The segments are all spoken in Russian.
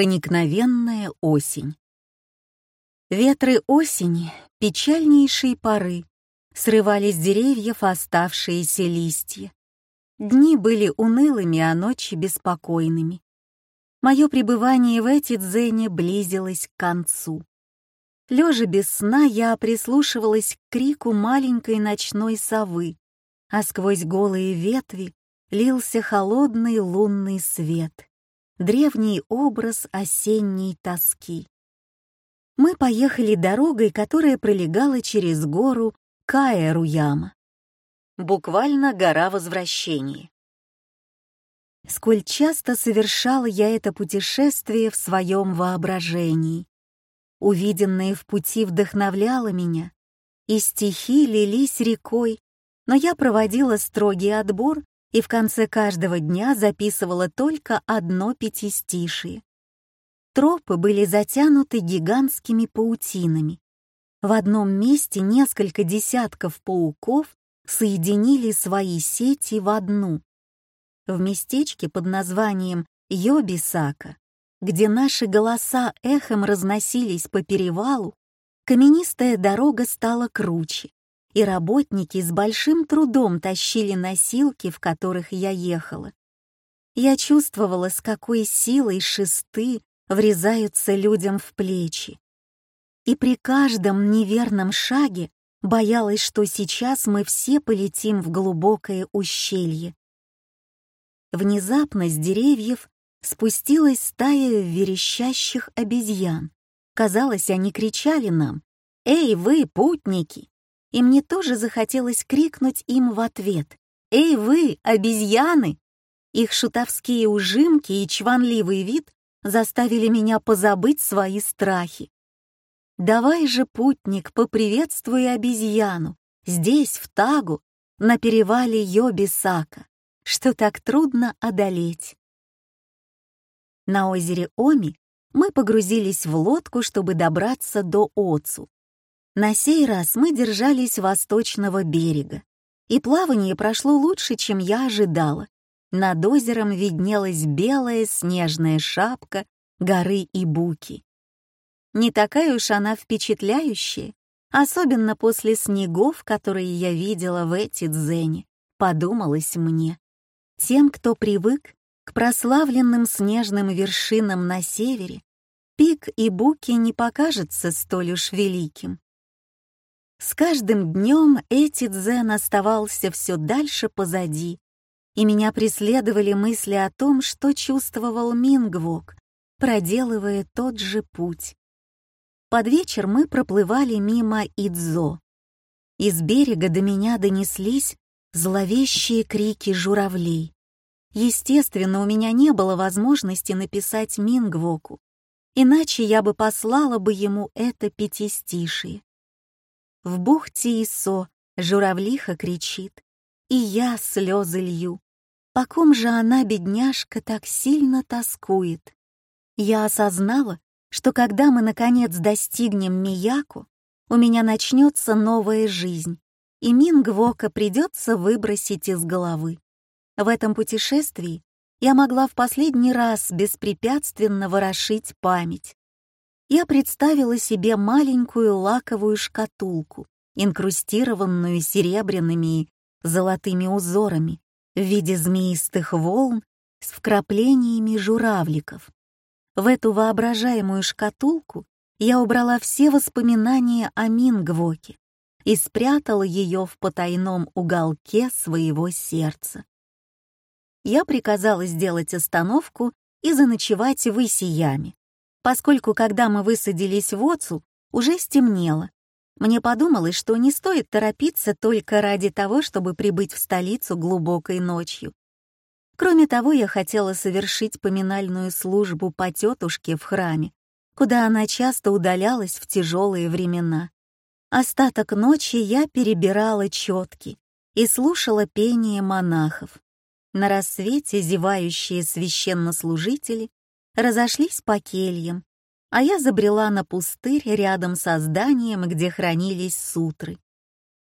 Проникновенная осень. Ветры осени, печальнейшие поры, срывали с деревьев оставшиеся листья. Дни были унылыми, а ночи беспокойными. Мое пребывание в эти дзене близилось к концу. Лежа без сна, я прислушивалась к крику маленькой ночной совы, а сквозь голые ветви лился холодный лунный свет древний образ осенней тоски. Мы поехали дорогой, которая пролегала через гору Каэруяма. Буквально гора возвращения. Сколь часто совершала я это путешествие в своем воображении. Увиденное в пути вдохновляло меня, и стихи лились рекой, но я проводила строгий отбор и в конце каждого дня записывала только одно пятистишие. Тропы были затянуты гигантскими паутинами. В одном месте несколько десятков пауков соединили свои сети в одну. В местечке под названием Йобисака, где наши голоса эхом разносились по перевалу, каменистая дорога стала круче, и работники с большим трудом тащили носилки, в которых я ехала. Я чувствовала, с какой силой шесты врезаются людям в плечи. И при каждом неверном шаге боялась, что сейчас мы все полетим в глубокое ущелье. Внезапно с деревьев спустилась стая верещащих обезьян. Казалось, они кричали нам «Эй, вы, путники! И мне тоже захотелось крикнуть им в ответ «Эй вы, обезьяны!» Их шутовские ужимки и чванливый вид заставили меня позабыть свои страхи. «Давай же, путник, поприветствуй обезьяну, здесь, в Тагу, на перевале Йобисака, что так трудно одолеть». На озере Оми мы погрузились в лодку, чтобы добраться до Оцу, на сей раз мы держались восточного берега, и плавание прошло лучше, чем я ожидала. Над озером виднелась белая снежная шапка горы Ибуки. Не такая уж она впечатляющая, особенно после снегов, которые я видела в эти дзене, подумалось мне. Тем, кто привык к прославленным снежным вершинам на севере, пик Ибуки не покажется столь уж великим. С каждым днем эти дзен оставался все дальше позади, и меня преследовали мысли о том, что чувствовал Мингвок, проделывая тот же путь. Под вечер мы проплывали мимо Идзо. Из берега до меня донеслись зловещие крики журавлей. Естественно, у меня не было возможности написать Мингвоку, иначе я бы послала бы ему это пятистишие. В бухте Исо журавлиха кричит, и я слезы лью. По ком же она, бедняжка, так сильно тоскует? Я осознала, что когда мы наконец достигнем Мияку, у меня начнется новая жизнь, и Мингвока придется выбросить из головы. В этом путешествии я могла в последний раз беспрепятственно ворошить память, я представила себе маленькую лаковую шкатулку, инкрустированную серебряными и золотыми узорами в виде змеистых волн с вкраплениями журавликов. В эту воображаемую шкатулку я убрала все воспоминания о Мингвоке и спрятала ее в потайном уголке своего сердца. Я приказала сделать остановку и заночевать в Исияме, поскольку когда мы высадились в Оцу, уже стемнело. Мне подумалось, что не стоит торопиться только ради того, чтобы прибыть в столицу глубокой ночью. Кроме того, я хотела совершить поминальную службу по тетушке в храме, куда она часто удалялась в тяжелые времена. Остаток ночи я перебирала четки и слушала пение монахов. На рассвете зевающие священнослужители разошлись по кельям, а я забрела на пустырь рядом со зданием, где хранились сутры.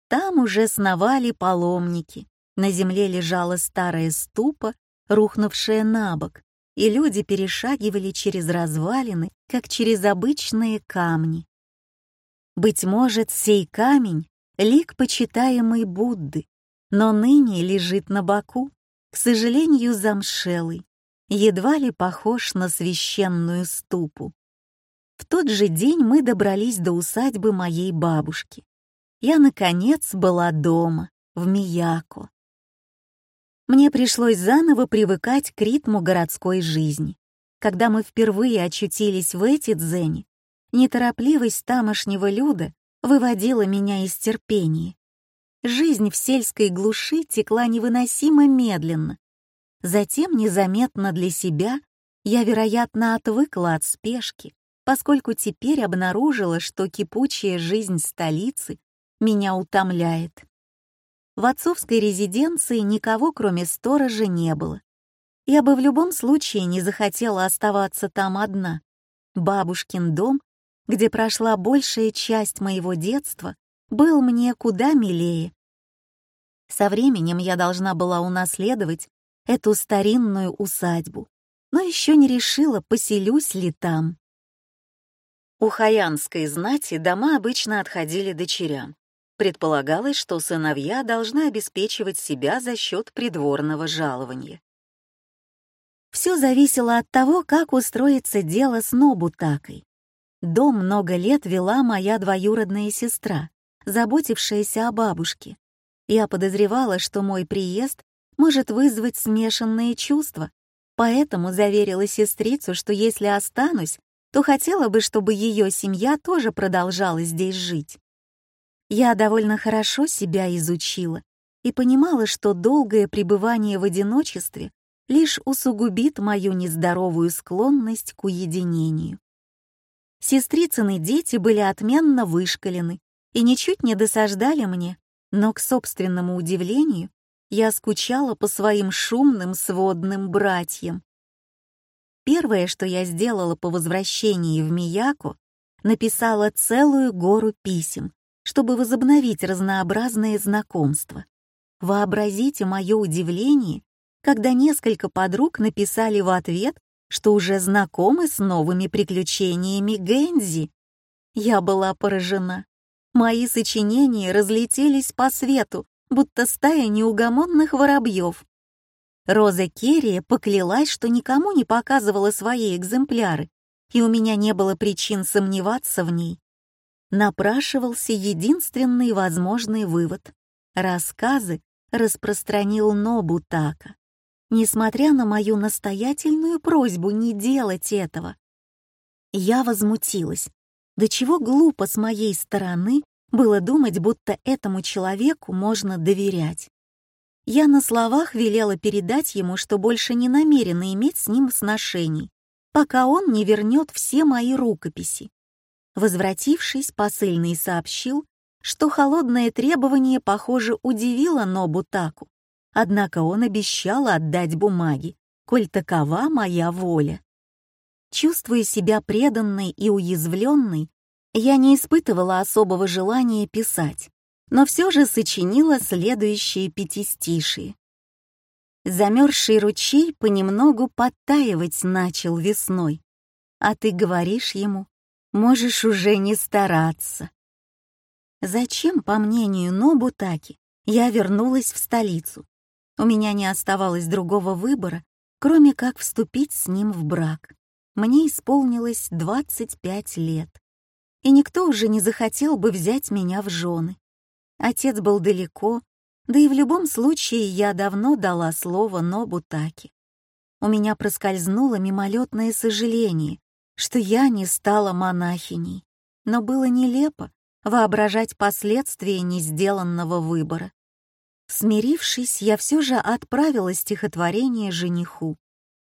Там уже сновали паломники, на земле лежала старая ступа, рухнувшая на бок, и люди перешагивали через развалины, как через обычные камни. Быть может, сей камень — лик почитаемый Будды, но ныне лежит на боку, к сожалению, замшелый, едва ли похож на священную ступу. В тот же день мы добрались до усадьбы моей бабушки. Я, наконец, была дома, в Мияко. Мне пришлось заново привыкать к ритму городской жизни. Когда мы впервые очутились в эти дзене, неторопливость тамошнего люда выводила меня из терпения. Жизнь в сельской глуши текла невыносимо медленно. Затем, незаметно для себя, я, вероятно, отвыкла от спешки, поскольку теперь обнаружила, что кипучая жизнь столицы меня утомляет. В отцовской резиденции никого, кроме сторожа, не было. Я бы в любом случае не захотела оставаться там одна. Бабушкин дом, где прошла большая часть моего детства, был мне куда милее. Со временем я должна была унаследовать эту старинную усадьбу, но еще не решила, поселюсь ли там. У хаянской знати дома обычно отходили дочерям. Предполагалось, что сыновья должны обеспечивать себя за счет придворного жалования. Все зависело от того, как устроится дело с Нобутакой. Дом много лет вела моя двоюродная сестра, заботившаяся о бабушке. Я подозревала, что мой приезд может вызвать смешанные чувства, поэтому заверила сестрицу, что если останусь, то хотела бы, чтобы ее семья тоже продолжала здесь жить. Я довольно хорошо себя изучила и понимала, что долгое пребывание в одиночестве лишь усугубит мою нездоровую склонность к уединению. Сестрицыны дети были отменно вышкалены и ничуть не досаждали мне, но, к собственному удивлению, я скучала по своим шумным сводным братьям. Первое, что я сделала по возвращении в Мияку, написала целую гору писем, чтобы возобновить разнообразные знакомства. Вообразите мое удивление, когда несколько подруг написали в ответ, что уже знакомы с новыми приключениями Гэнзи. Я была поражена. Мои сочинения разлетелись по свету, будто стая неугомонных воробьев. Роза Керри поклялась, что никому не показывала свои экземпляры, и у меня не было причин сомневаться в ней. Напрашивался единственный возможный вывод. Рассказы распространил Нобутака несмотря на мою настоятельную просьбу не делать этого. Я возмутилась. До чего глупо с моей стороны было думать, будто этому человеку можно доверять. Я на словах велела передать ему, что больше не намерена иметь с ним сношений, пока он не вернет все мои рукописи. Возвратившись, посыльный сообщил, что холодное требование, похоже, удивило Нобутаку, Однако он обещал отдать бумаги, коль такова моя воля. Чувствуя себя преданной и уязвленной, я не испытывала особого желания писать, но все же сочинила следующие пятистишие. Замерзший ручей понемногу подтаивать начал весной, а ты говоришь ему, можешь уже не стараться. Зачем, по мнению Нобутаки, я вернулась в столицу? У меня не оставалось другого выбора, кроме как вступить с ним в брак. Мне исполнилось 25 лет, и никто уже не захотел бы взять меня в жены. Отец был далеко, да и в любом случае я давно дала слово Нобутаки. У меня проскользнуло мимолетное сожаление, что я не стала монахиней, но было нелепо воображать последствия несделанного выбора. Смирившись, я все же отправила стихотворение жениху,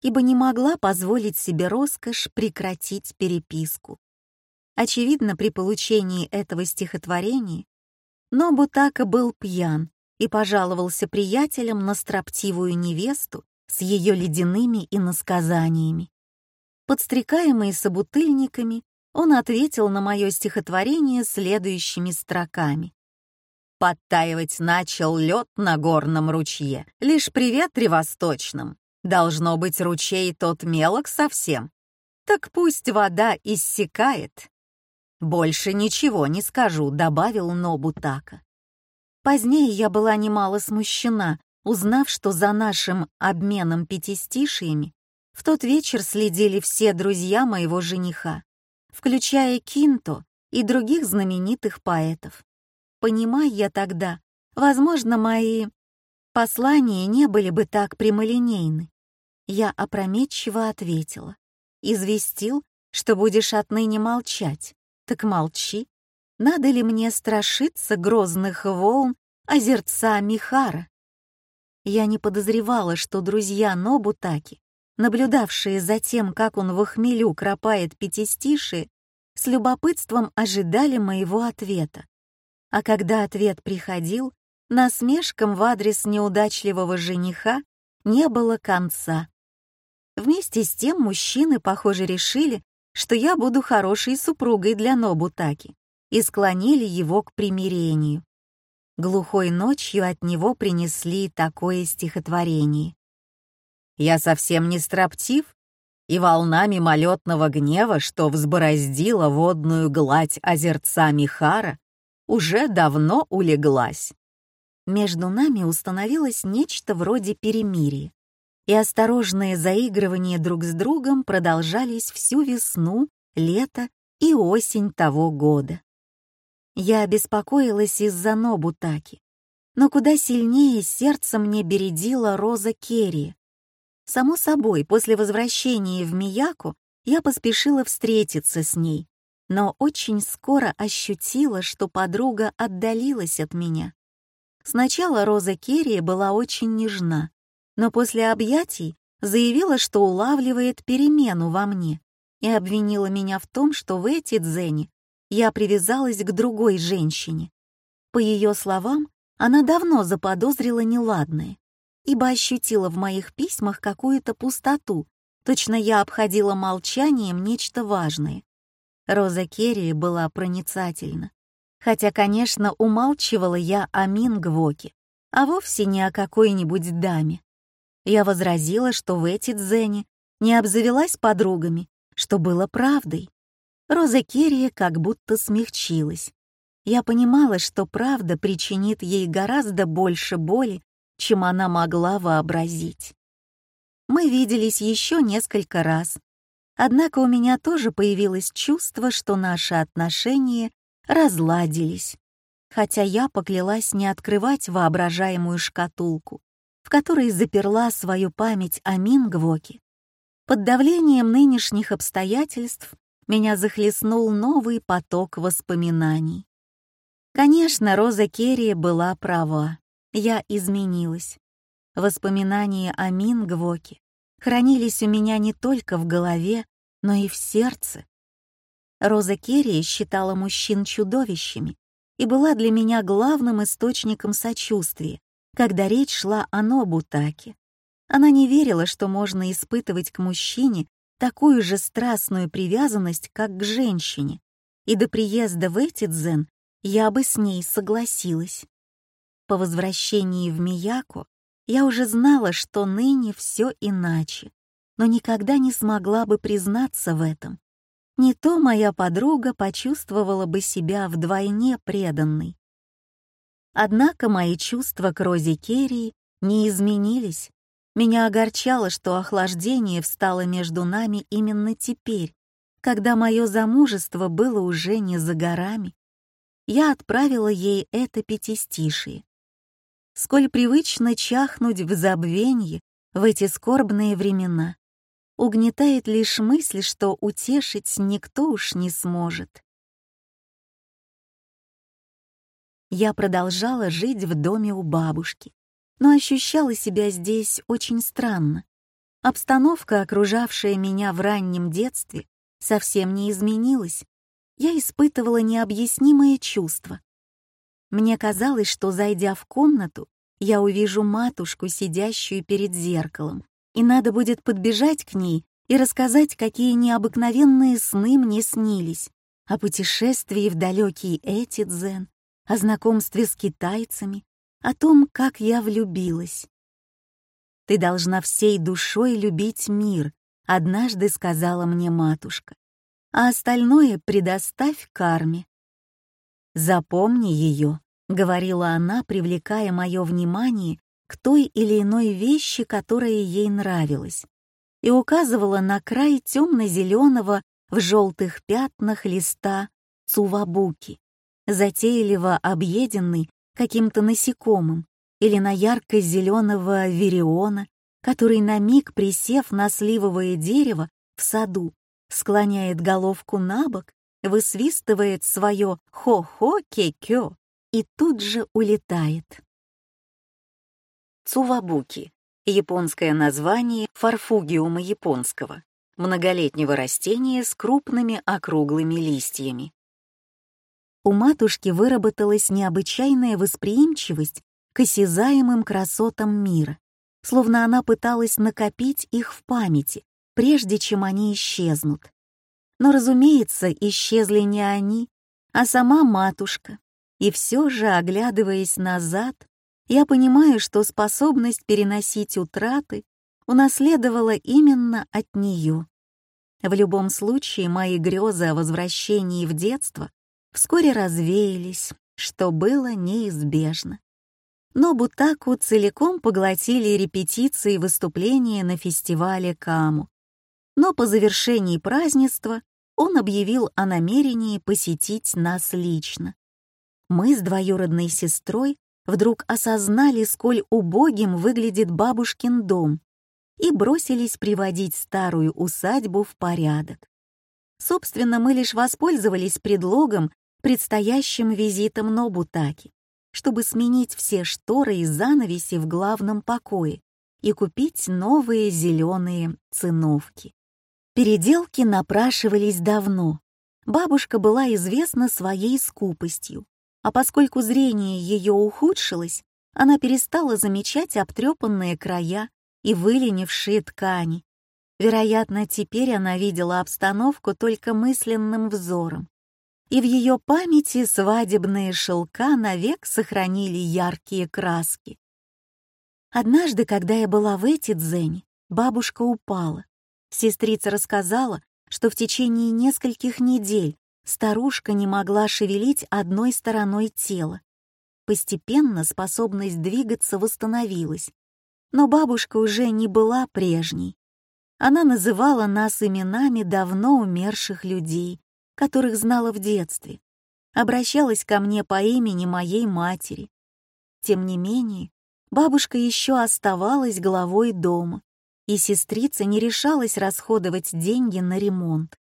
ибо не могла позволить себе роскошь прекратить переписку. Очевидно, при получении этого стихотворения Нобутака был пьян и пожаловался приятелям на строптивую невесту с ее ледяными иносказаниями. Подстрекаемый собутыльниками, он ответил на мое стихотворение следующими строками. Подтаивать начал лед на горном ручье, лишь при ветре восточном. Должно быть, ручей тот мелок совсем. Так пусть вода иссякает. Больше ничего не скажу, добавил Нобутака. Позднее я была немало смущена, узнав, что за нашим обменом пятистишиями в тот вечер следили все друзья моего жениха, включая Кинто и других знаменитых поэтов. Понимая я тогда, возможно, мои послания не были бы так прямолинейны. Я опрометчиво ответила. Известил, что будешь отныне молчать. Так молчи. Надо ли мне страшиться грозных волн озерца Михара? Я не подозревала, что друзья Нобутаки, наблюдавшие за тем, как он в хмелю кропает пятистиши, с любопытством ожидали моего ответа. А когда ответ приходил, насмешкам в адрес неудачливого жениха не было конца. Вместе с тем мужчины, похоже, решили, что я буду хорошей супругой для Нобутаки и склонили его к примирению. Глухой ночью от него принесли такое стихотворение. «Я совсем не строптив, и волна мимолетного гнева, что взбороздила водную гладь озерца Михара, уже давно улеглась». Между нами установилось нечто вроде перемирия, и осторожные заигрывания друг с другом продолжались всю весну, лето и осень того года. Я беспокоилась из-за Нобутаки, но куда сильнее сердце мне бередила Роза Керри. Само собой, после возвращения в Мияку я поспешила встретиться с ней, но очень скоро ощутила, что подруга отдалилась от меня. Сначала Роза Керри была очень нежна, но после объятий заявила, что улавливает перемену во мне и обвинила меня в том, что в эти дзене я привязалась к другой женщине. По ее словам, она давно заподозрила неладное, ибо ощутила в моих письмах какую-то пустоту, точно я обходила молчанием нечто важное. Роза Керри была проницательна. Хотя, конечно, умалчивала я о Мингвоке, а вовсе не о какой-нибудь даме. Я возразила, что в эти дзене не обзавелась подругами, что было правдой. Роза Керрия как будто смягчилась. Я понимала, что правда причинит ей гораздо больше боли, чем она могла вообразить. Мы виделись еще несколько раз. Однако у меня тоже появилось чувство, что наши отношения разладились, хотя я поклялась не открывать воображаемую шкатулку, в которой заперла свою память о Мингвоке. Под давлением нынешних обстоятельств меня захлестнул новый поток воспоминаний. Конечно, Роза Керри была права. Я изменилась. Воспоминания о Мингвоке хранились у меня не только в голове, но и в сердце. Роза Керри считала мужчин чудовищами и была для меня главным источником сочувствия, когда речь шла о Нобутаке. Она не верила, что можно испытывать к мужчине такую же страстную привязанность, как к женщине, и до приезда в Этидзен я бы с ней согласилась. По возвращении в Мияко я уже знала, что ныне все иначе, но никогда не смогла бы признаться в этом. Не то моя подруга почувствовала бы себя вдвойне преданной. Однако мои чувства к Розе Керри не изменились, меня огорчало, что охлаждение встало между нами именно теперь, когда мое замужество было уже не за горами. Я отправила ей это пятистишие. Сколь привычно чахнуть в забвенье в эти скорбные времена. Угнетает лишь мысль, что утешить никто уж не сможет. Я продолжала жить в доме у бабушки, но ощущала себя здесь очень странно. Обстановка, окружавшая меня в раннем детстве, совсем не изменилась. Я испытывала необъяснимое чувство. Мне казалось, что, зайдя в комнату, я увижу матушку, сидящую перед зеркалом, и надо будет подбежать к ней и рассказать, какие необыкновенные сны мне снились, о путешествии в далекий Этидзен, о знакомстве с китайцами, о том, как я влюбилась. Ты должна всей душой любить мир, однажды сказала мне матушка, а остальное предоставь карме. Запомни ее, говорила она, привлекая мое внимание к той или иной вещи, которая ей нравилась, и указывала на край темно-зеленого в желтых пятнах листа цувабуки, затейливо объеденный каким-то насекомым, или на ярко-зеленого вериона, который на миг, присев на сливовое дерево в саду, склоняет головку на бок, высвистывает свое «хо-хо-ке-кё» и тут же улетает. Цувабуки — японское название фарфугиума японского, многолетнего растения с крупными округлыми листьями. У матушки выработалась необычайная восприимчивость к осязаемым красотам мира, словно она пыталась накопить их в памяти, прежде чем они исчезнут. Но, разумеется, исчезли не они, а сама матушка. И все же, оглядываясь назад, я понимаю, что способность переносить утраты унаследовала именно от нее. В любом случае, мои грезы о возвращении в детство вскоре развеялись, что было неизбежно но Бутаку целиком поглотили репетиции выступления на фестивале Каму. Но по завершении празднества он объявил о намерении посетить нас лично. Мы с двоюродной сестрой вдруг осознали, сколь убогим выглядит бабушкин дом, и бросились приводить старую усадьбу в порядок. Собственно, мы лишь воспользовались предлогом предстоящим визитом Нобутаки чтобы сменить все шторы и занавеси в главном покое и купить новые зеленые циновки. Переделки напрашивались давно. Бабушка была известна своей скупостью, а поскольку зрение ее ухудшилось, она перестала замечать обтрепанные края и выленившие ткани. Вероятно, теперь она видела обстановку только мысленным взором и в ее памяти свадебные шелка навек сохранили яркие краски. Однажды, когда я была в эти дзень, бабушка упала. Сестрица рассказала, что в течение нескольких недель старушка не могла шевелить одной стороной тела. Постепенно способность двигаться восстановилась, но бабушка уже не была прежней. Она называла нас именами давно умерших людей, которых знала в детстве, обращалась ко мне по имени моей матери. Тем не менее, бабушка еще оставалась главой дома, и сестрица не решалась расходовать деньги на ремонт.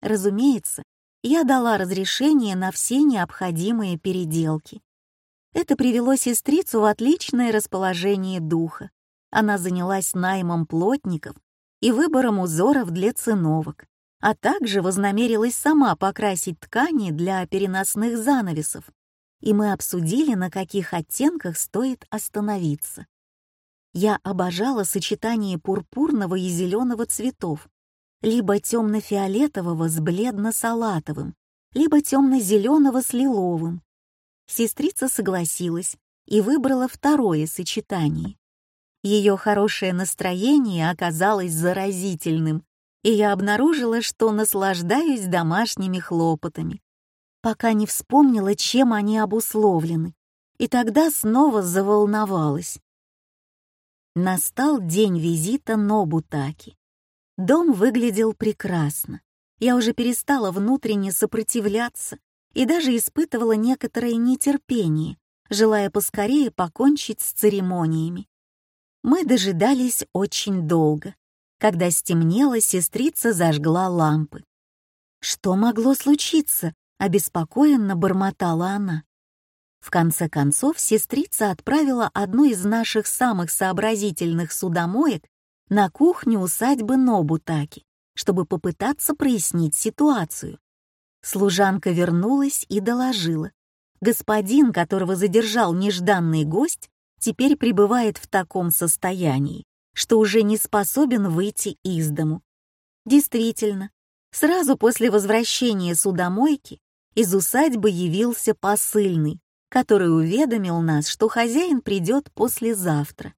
Разумеется, я дала разрешение на все необходимые переделки. Это привело сестрицу в отличное расположение духа. Она занялась наймом плотников и выбором узоров для циновок а также вознамерилась сама покрасить ткани для переносных занавесов, и мы обсудили, на каких оттенках стоит остановиться. Я обожала сочетание пурпурного и зеленого цветов, либо темно-фиолетового с бледно-салатовым, либо темно-зеленого с лиловым. Сестрица согласилась и выбрала второе сочетание. Ее хорошее настроение оказалось заразительным, и я обнаружила, что наслаждаюсь домашними хлопотами, пока не вспомнила, чем они обусловлены, и тогда снова заволновалась. Настал день визита Нобутаки. Дом выглядел прекрасно. Я уже перестала внутренне сопротивляться и даже испытывала некоторое нетерпение, желая поскорее покончить с церемониями. Мы дожидались очень долго. Когда стемнело, сестрица зажгла лампы. «Что могло случиться?» — обеспокоенно бормотала она. В конце концов, сестрица отправила одну из наших самых сообразительных судомоек на кухню усадьбы Нобутаки, чтобы попытаться прояснить ситуацию. Служанка вернулась и доложила. Господин, которого задержал нежданный гость, теперь пребывает в таком состоянии, что уже не способен выйти из дому. Действительно, сразу после возвращения судомойки из усадьбы явился посыльный, который уведомил нас, что хозяин придет послезавтра.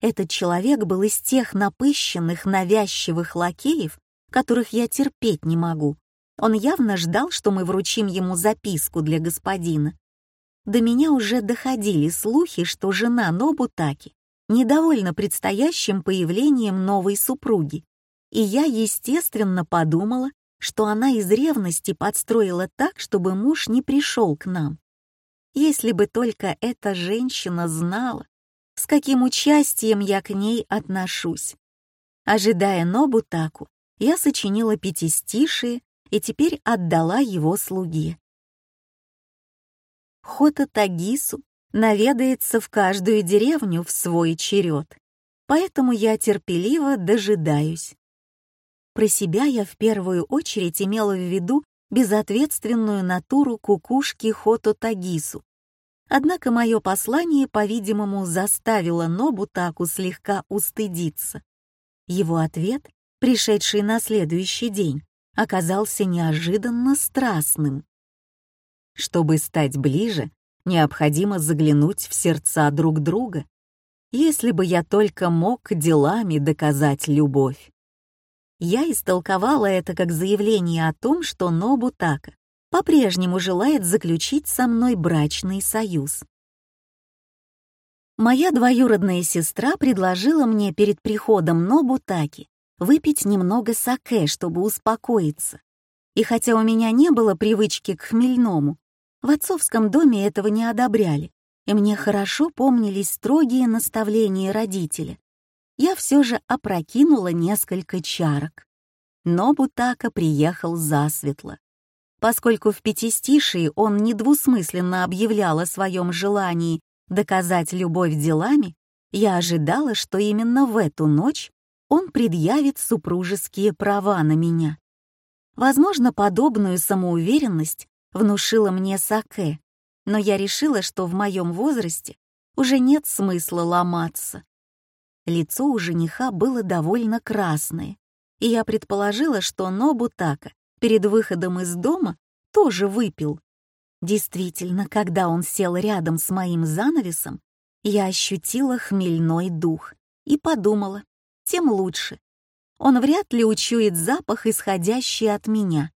Этот человек был из тех напыщенных, навязчивых лакеев, которых я терпеть не могу. Он явно ждал, что мы вручим ему записку для господина. До меня уже доходили слухи, что жена Нобутаки недовольна предстоящим появлением новой супруги, и я, естественно, подумала, что она из ревности подстроила так, чтобы муж не пришел к нам. Если бы только эта женщина знала, с каким участием я к ней отношусь. Ожидая Нобутаку, я сочинила пятистишие и теперь отдала его слуге. Хота Тагису наведается в каждую деревню в свой черед, поэтому я терпеливо дожидаюсь. Про себя я в первую очередь имела в виду безответственную натуру кукушки Хото Тагису. Однако мое послание, по-видимому, заставило Нобутаку слегка устыдиться. Его ответ, пришедший на следующий день, оказался неожиданно страстным. Чтобы стать ближе, необходимо заглянуть в сердца друг друга. Если бы я только мог делами доказать любовь. Я истолковала это как заявление о том, что Нобутака по-прежнему желает заключить со мной брачный союз. Моя двоюродная сестра предложила мне перед приходом Нобутаки выпить немного саке, чтобы успокоиться. И хотя у меня не было привычки к хмельному, в отцовском доме этого не одобряли, и мне хорошо помнились строгие наставления родителя. Я все же опрокинула несколько чарок. Но Бутака приехал засветло. Поскольку в пятистишии он недвусмысленно объявлял о своем желании доказать любовь делами, я ожидала, что именно в эту ночь он предъявит супружеские права на меня. Возможно, подобную самоуверенность внушила мне Саке, но я решила, что в моем возрасте уже нет смысла ломаться. Лицо у жениха было довольно красное, и я предположила, что Нобутака перед выходом из дома тоже выпил. Действительно, когда он сел рядом с моим занавесом, я ощутила хмельной дух и подумала, тем лучше. Он вряд ли учует запах, исходящий от меня.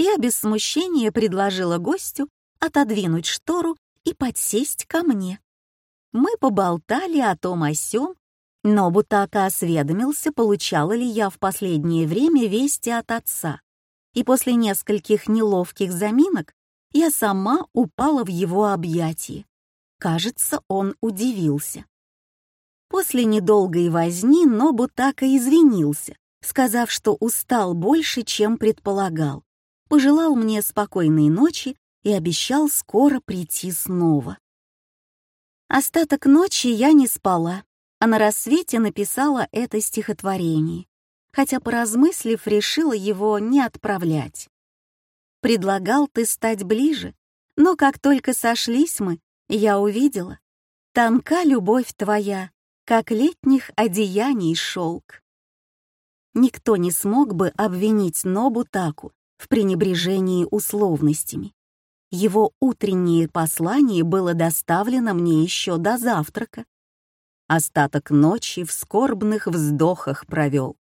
Я без смущения предложила гостю отодвинуть штору и подсесть ко мне. Мы поболтали о том о сём, но Бутака осведомился, получала ли я в последнее время вести от отца. И после нескольких неловких заминок я сама упала в его объятия. Кажется, он удивился. После недолгой возни Нобу так и извинился, сказав, что устал больше, чем предполагал, пожелал мне спокойной ночи и обещал скоро прийти снова. Остаток ночи я не спала, а на рассвете написала это стихотворение, хотя, поразмыслив, решила его не отправлять. Предлагал ты стать ближе, но как только сошлись мы, я увидела, тонка любовь твоя, как летних одеяний шелк. Никто не смог бы обвинить Нобутаку в пренебрежении условностями. Его утреннее послание было доставлено мне еще до завтрака. Остаток ночи в скорбных вздохах провел.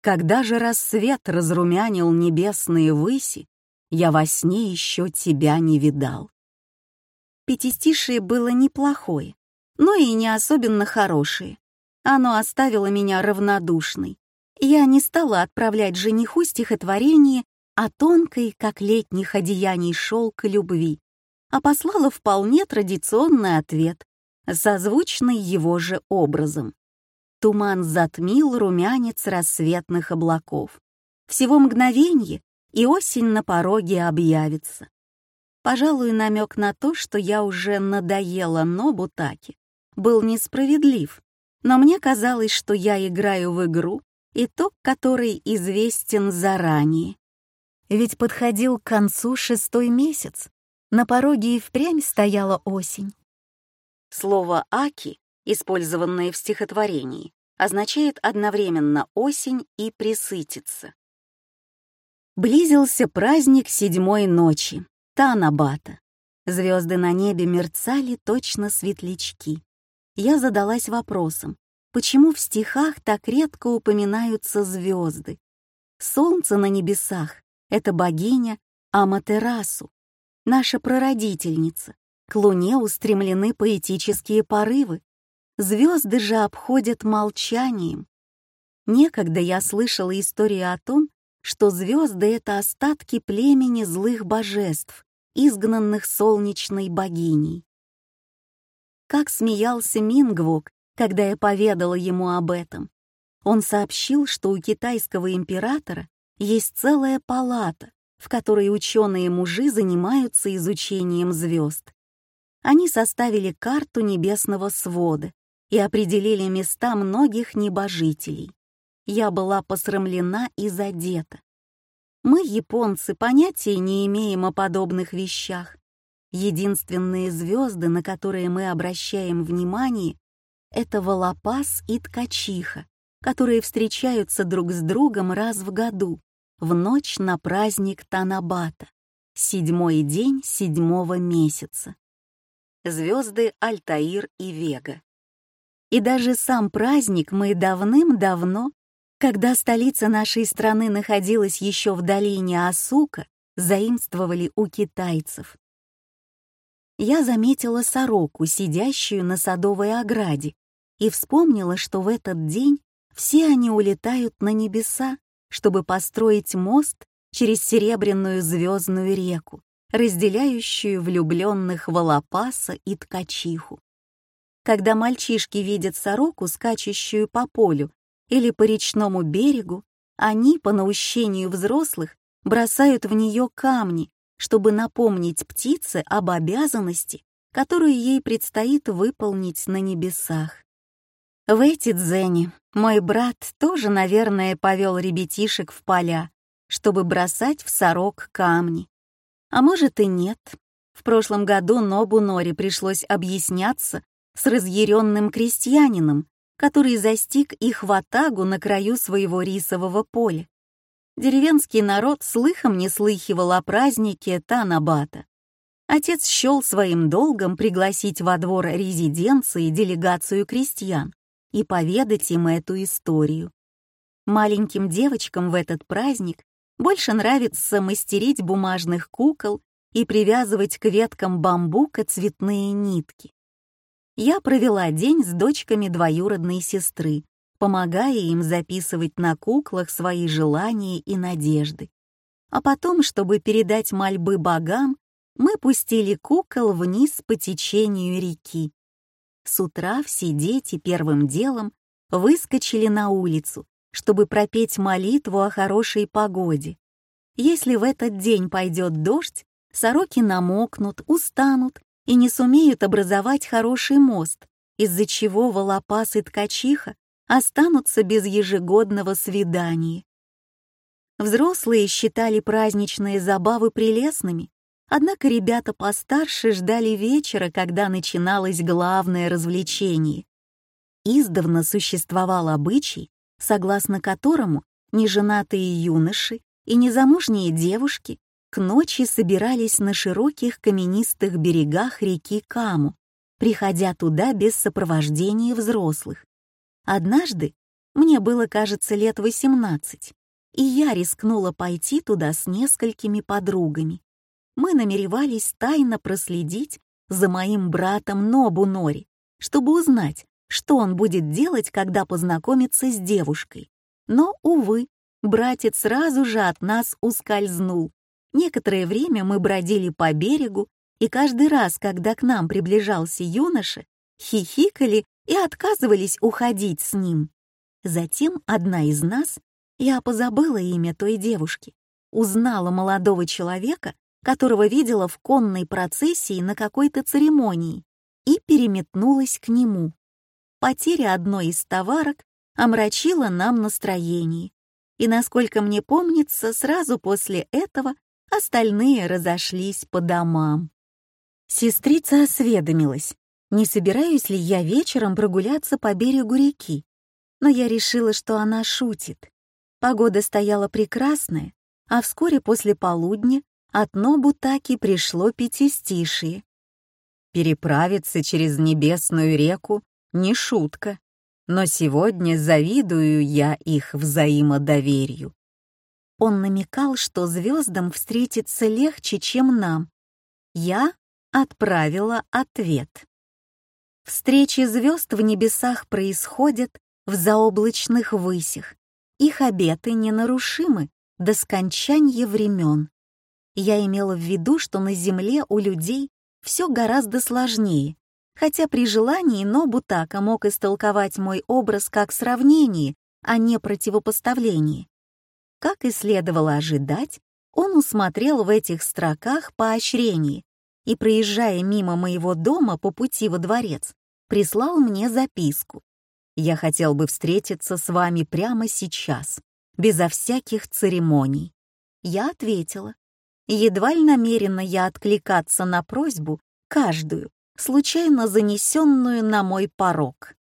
Когда же рассвет разрумянил небесные выси, я во сне еще тебя не видал. Пятистишие было неплохое, но и не особенно хорошие. Оно оставило меня равнодушной. Я не стала отправлять жениху стихотворение о тонкой, как летних одеяний шелка любви, а послала вполне традиционный ответ, созвучный его же образом. Туман затмил румянец рассветных облаков. Всего мгновенье, и осень на пороге объявится. Пожалуй, намек на то, что я уже надоела Нобутаки, был несправедлив, но мне казалось, что я играю в игру, итог которой известен заранее. Ведь подходил к концу шестой месяц, на пороге и впрямь стояла осень. Слово «аки», использованное в стихотворении, означает одновременно осень и присытиться. Близился праздник седьмой ночи, Танабата. Звезды на небе мерцали точно светлячки я задалась вопросом, почему в стихах так редко упоминаются звезды. Солнце на небесах — это богиня Аматерасу, наша прародительница. К луне устремлены поэтические порывы. Звезды же обходят молчанием. Некогда я слышала историю о том, что звезды — это остатки племени злых божеств, изгнанных солнечной богиней. Как смеялся Мингвок, когда я поведала ему об этом. Он сообщил, что у китайского императора есть целая палата, в которой ученые-мужи занимаются изучением звезд. Они составили карту небесного свода и определили места многих небожителей. Я была посрамлена и задета. Мы, японцы, понятия не имеем о подобных вещах. Единственные звезды, на которые мы обращаем внимание, это Волопас и Ткачиха, которые встречаются друг с другом раз в году, в ночь на праздник Танабата, седьмой день седьмого месяца. Звезды Альтаир и Вега. И даже сам праздник мы давным-давно, когда столица нашей страны находилась еще в долине Асука, заимствовали у китайцев. Я заметила сороку, сидящую на садовой ограде, и вспомнила, что в этот день все они улетают на небеса, чтобы построить мост через серебряную звездную реку, разделяющую влюбленных Волопаса и Ткачиху. Когда мальчишки видят сороку, скачущую по полю или по речному берегу, они, по наущению взрослых, бросают в нее камни, чтобы напомнить птице об обязанности, которую ей предстоит выполнить на небесах. В эти дзени мой брат тоже, наверное, повел ребятишек в поля, чтобы бросать в сорок камни. А может и нет. В прошлом году Нобу Нори пришлось объясняться с разъяренным крестьянином, который застиг их в атагу на краю своего рисового поля. Деревенский народ слыхом не слыхивал о празднике Танабата. Отец счел своим долгом пригласить во двор резиденции делегацию крестьян, и поведать им эту историю. Маленьким девочкам в этот праздник больше нравится мастерить бумажных кукол и привязывать к веткам бамбука цветные нитки. Я провела день с дочками двоюродной сестры, помогая им записывать на куклах свои желания и надежды. А потом, чтобы передать мольбы богам, мы пустили кукол вниз по течению реки. С утра все дети первым делом выскочили на улицу, чтобы пропеть молитву о хорошей погоде. Если в этот день пойдет дождь, сороки намокнут, устанут и не сумеют образовать хороший мост, из-за чего волопас и ткачиха останутся без ежегодного свидания. Взрослые считали праздничные забавы прелестными, Однако ребята постарше ждали вечера, когда начиналось главное развлечение. Издавна существовал обычай, согласно которому неженатые юноши и незамужние девушки к ночи собирались на широких каменистых берегах реки Каму, приходя туда без сопровождения взрослых. Однажды, мне было, кажется, лет 18, и я рискнула пойти туда с несколькими подругами мы намеревались тайно проследить за моим братом Нобу Нори, чтобы узнать, что он будет делать, когда познакомится с девушкой. Но, увы, братец сразу же от нас ускользнул. Некоторое время мы бродили по берегу, и каждый раз, когда к нам приближался юноша, хихикали и отказывались уходить с ним. Затем одна из нас, я позабыла имя той девушки, узнала молодого человека, которого видела в конной процессии на какой-то церемонии, и переметнулась к нему. Потеря одной из товарок омрачила нам настроение, и, насколько мне помнится, сразу после этого остальные разошлись по домам. Сестрица осведомилась, не собираюсь ли я вечером прогуляться по берегу реки, но я решила, что она шутит. Погода стояла прекрасная, а вскоре после полудня от Нобутаки пришло пятистишие. Переправиться через небесную реку — не шутка. но сегодня завидую я их взаимодоверию. Он намекал, что звездам встретиться легче, чем нам. Я отправила ответ. Встречи звезд в небесах происходят в заоблачных высях. Их обеты ненарушимы до скончания времен. Я имела в виду, что на Земле у людей все гораздо сложнее, хотя при желании Нобутака мог истолковать мой образ как сравнение, а не противопоставление. Как и следовало ожидать, он усмотрел в этих строках поощрение и, проезжая мимо моего дома по пути во дворец, прислал мне записку. «Я хотел бы встретиться с вами прямо сейчас, безо всяких церемоний». Я ответила. Едва ли намерена я откликаться на просьбу, каждую, случайно занесенную на мой порог.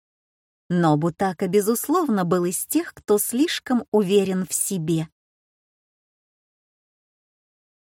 Но Бутака, безусловно, был из тех, кто слишком уверен в себе.